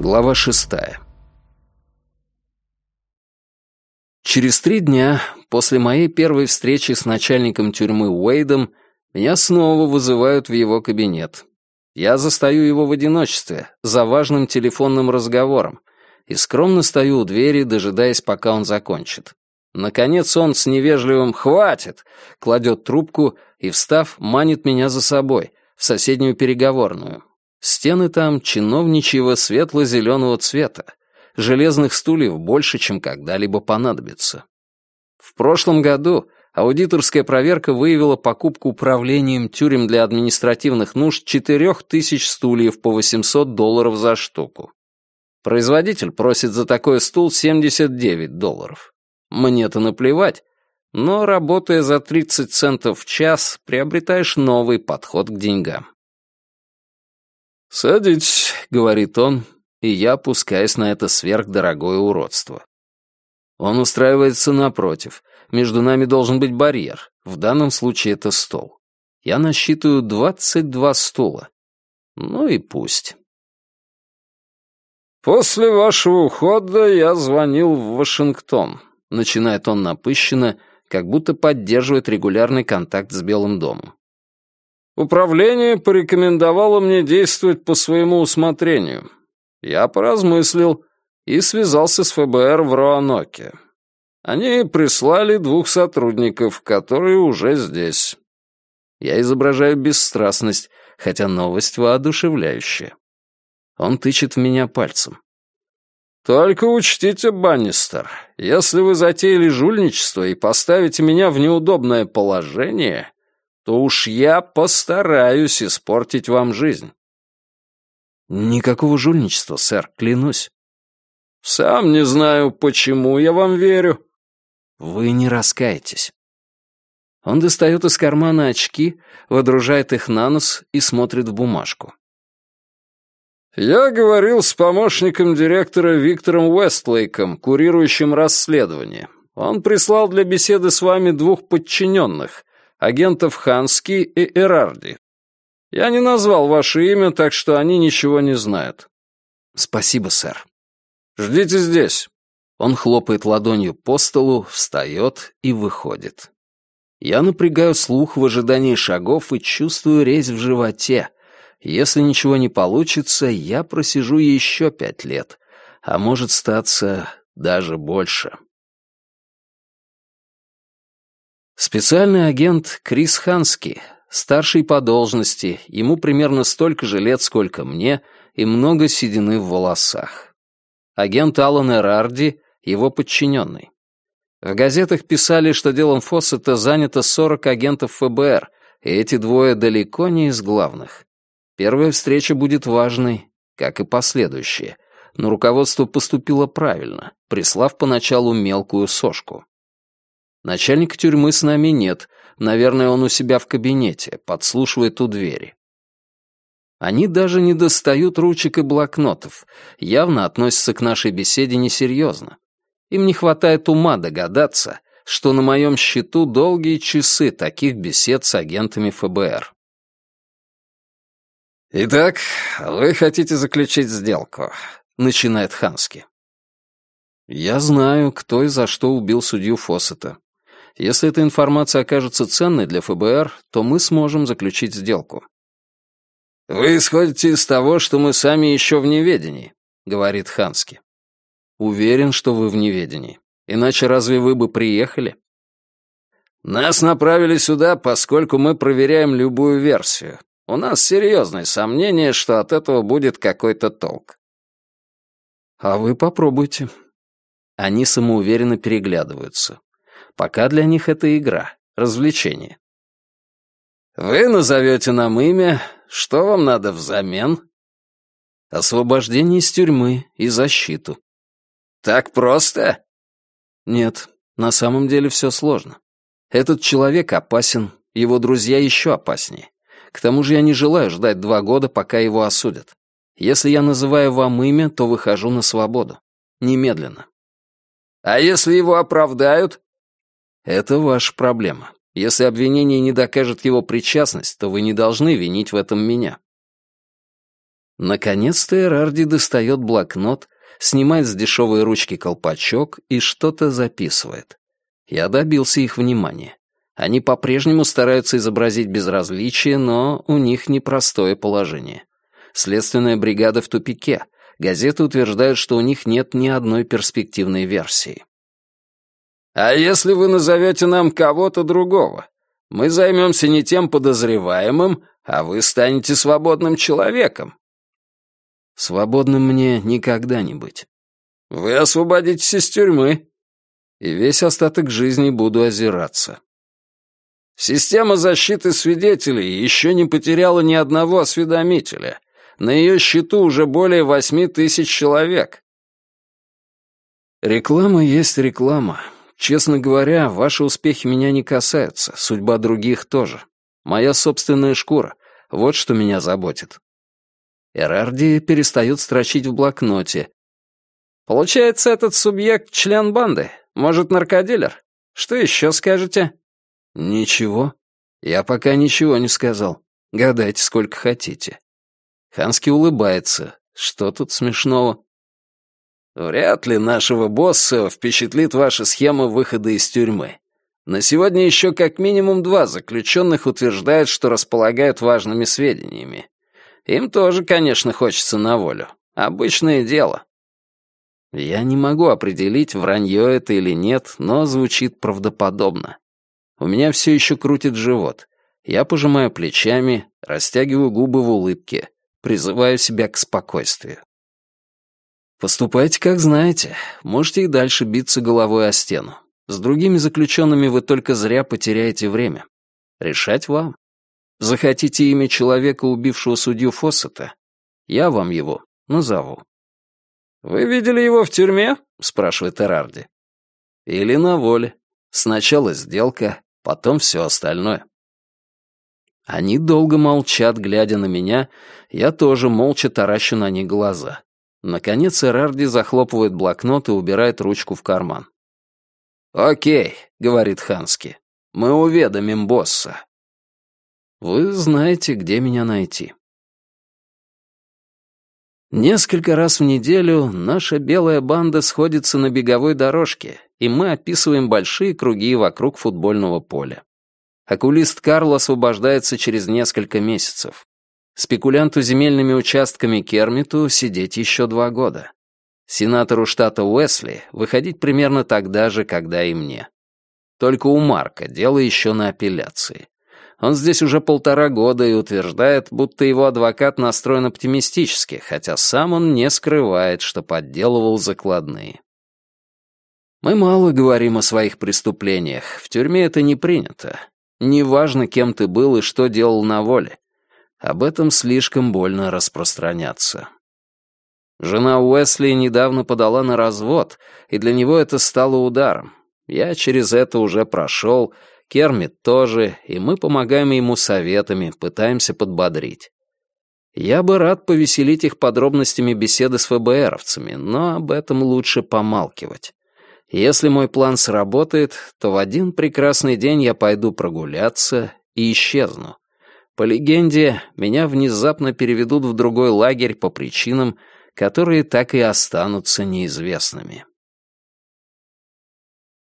Глава шестая. Через три дня после моей первой встречи с начальником тюрьмы Уэйдом меня снова вызывают в его кабинет. Я застаю его в одиночестве, за важным телефонным разговором, и скромно стою у двери, дожидаясь, пока он закончит. Наконец он с невежливым «хватит» кладет трубку и, встав, манит меня за собой, в соседнюю переговорную. Стены там чиновничьего светло-зеленого цвета, железных стульев больше, чем когда-либо понадобится. В прошлом году аудиторская проверка выявила покупку управлением тюрем для административных нужд 4000 стульев по 800 долларов за штуку. Производитель просит за такой стул 79 долларов. Мне-то наплевать, но, работая за 30 центов в час, приобретаешь новый подход к деньгам. «Садитесь», — говорит он, и я опускаюсь на это сверхдорогое уродство. Он устраивается напротив. Между нами должен быть барьер. В данном случае это стол. Я насчитываю 22 стула. Ну и пусть. «После вашего ухода я звонил в Вашингтон», — начинает он напыщенно, как будто поддерживает регулярный контакт с Белым домом. «Управление порекомендовало мне действовать по своему усмотрению. Я поразмыслил и связался с ФБР в Роаноке. Они прислали двух сотрудников, которые уже здесь. Я изображаю бесстрастность, хотя новость воодушевляющая. Он тычет в меня пальцем. «Только учтите, Баннистер, если вы затеяли жульничество и поставите меня в неудобное положение, то уж я постараюсь испортить вам жизнь». «Никакого жульничества, сэр, клянусь». «Сам не знаю, почему я вам верю». «Вы не раскаетесь». Он достает из кармана очки, водружает их на нос и смотрит в бумажку. «Я говорил с помощником директора Виктором Уэстлейком, курирующим расследование. Он прислал для беседы с вами двух подчиненных, агентов Хански и Эрарди. Я не назвал ваше имя, так что они ничего не знают». «Спасибо, сэр». «Ждите здесь». Он хлопает ладонью по столу, встает и выходит. Я напрягаю слух в ожидании шагов и чувствую резь в животе. Если ничего не получится, я просижу еще пять лет, а может статься даже больше. Специальный агент Крис Хански старший по должности, ему примерно столько же лет, сколько мне, и много седины в волосах. Агент Аллан Эрарди, его подчиненный. В газетах писали, что делом Фоссета занято 40 агентов ФБР, и эти двое далеко не из главных. Первая встреча будет важной, как и последующие, но руководство поступило правильно, прислав поначалу мелкую сошку. Начальника тюрьмы с нами нет, Наверное, он у себя в кабинете, подслушивает у двери. Они даже не достают ручек и блокнотов, явно относятся к нашей беседе несерьезно. Им не хватает ума догадаться, что на моем счету долгие часы таких бесед с агентами ФБР. «Итак, вы хотите заключить сделку?» — начинает Хански. «Я знаю, кто и за что убил судью Фоссета. Если эта информация окажется ценной для ФБР, то мы сможем заключить сделку». «Вы исходите из того, что мы сами еще в неведении», — говорит Хански. «Уверен, что вы в неведении. Иначе разве вы бы приехали?» «Нас направили сюда, поскольку мы проверяем любую версию. У нас серьезные сомнения, что от этого будет какой-то толк». «А вы попробуйте». Они самоуверенно переглядываются. Пока для них это игра, развлечение. «Вы назовете нам имя. Что вам надо взамен?» «Освобождение из тюрьмы и защиту». «Так просто?» «Нет, на самом деле все сложно. Этот человек опасен, его друзья еще опаснее. К тому же я не желаю ждать два года, пока его осудят. Если я называю вам имя, то выхожу на свободу. Немедленно». «А если его оправдают?» Это ваша проблема. Если обвинение не докажет его причастность, то вы не должны винить в этом меня. Наконец-то Эрарди достает блокнот, снимает с дешевой ручки колпачок и что-то записывает. Я добился их внимания. Они по-прежнему стараются изобразить безразличие, но у них непростое положение. Следственная бригада в тупике. Газеты утверждают, что у них нет ни одной перспективной версии. «А если вы назовете нам кого-то другого? Мы займемся не тем подозреваемым, а вы станете свободным человеком». «Свободным мне никогда не быть». «Вы освободитесь из тюрьмы». «И весь остаток жизни буду озираться». Система защиты свидетелей еще не потеряла ни одного осведомителя. На ее счету уже более восьми тысяч человек. Реклама есть реклама. Честно говоря, ваши успехи меня не касаются, судьба других тоже. Моя собственная шкура. Вот что меня заботит. Эрарди перестает строчить в блокноте. Получается, этот субъект — член банды? Может, наркодилер? Что еще скажете? «Ничего. Я пока ничего не сказал. Гадайте, сколько хотите». Ханский улыбается. Что тут смешного? «Вряд ли нашего босса впечатлит ваша схема выхода из тюрьмы. На сегодня еще как минимум два заключенных утверждают, что располагают важными сведениями. Им тоже, конечно, хочется на волю. Обычное дело». Я не могу определить, вранье это или нет, но звучит правдоподобно. У меня все еще крутит живот. Я пожимаю плечами, растягиваю губы в улыбке, призываю себя к спокойствию. Поступайте, как знаете. Можете и дальше биться головой о стену. С другими заключенными вы только зря потеряете время. Решать вам. Захотите имя человека, убившего судью Фоссета? Я вам его назову. «Вы видели его в тюрьме?» — спрашивает Эрарди. «Или на воле. Сначала сделка, потом все остальное. Они долго молчат, глядя на меня, я тоже молча таращу на них глаза. Наконец Эрарди захлопывает блокнот и убирает ручку в карман. «Окей», — говорит Хански, — «мы уведомим босса». «Вы знаете, где меня найти». Несколько раз в неделю наша белая банда сходится на беговой дорожке, и мы описываем большие круги вокруг футбольного поля. Окулист Карл освобождается через несколько месяцев. Спекулянту земельными участками Кермиту сидеть еще два года. Сенатору штата Уэсли выходить примерно тогда же, когда и мне. Только у Марка дело еще на апелляции. Он здесь уже полтора года и утверждает, будто его адвокат настроен оптимистически, хотя сам он не скрывает, что подделывал закладные. Мы мало говорим о своих преступлениях, в тюрьме это не принято. Неважно, кем ты был и что делал на воле. Об этом слишком больно распространяться. Жена Уэсли недавно подала на развод, и для него это стало ударом. Я через это уже прошел, Кермит тоже, и мы помогаем ему советами, пытаемся подбодрить. Я бы рад повеселить их подробностями беседы с ФБРовцами, но об этом лучше помалкивать. Если мой план сработает, то в один прекрасный день я пойду прогуляться и исчезну. По легенде, меня внезапно переведут в другой лагерь по причинам, которые так и останутся неизвестными.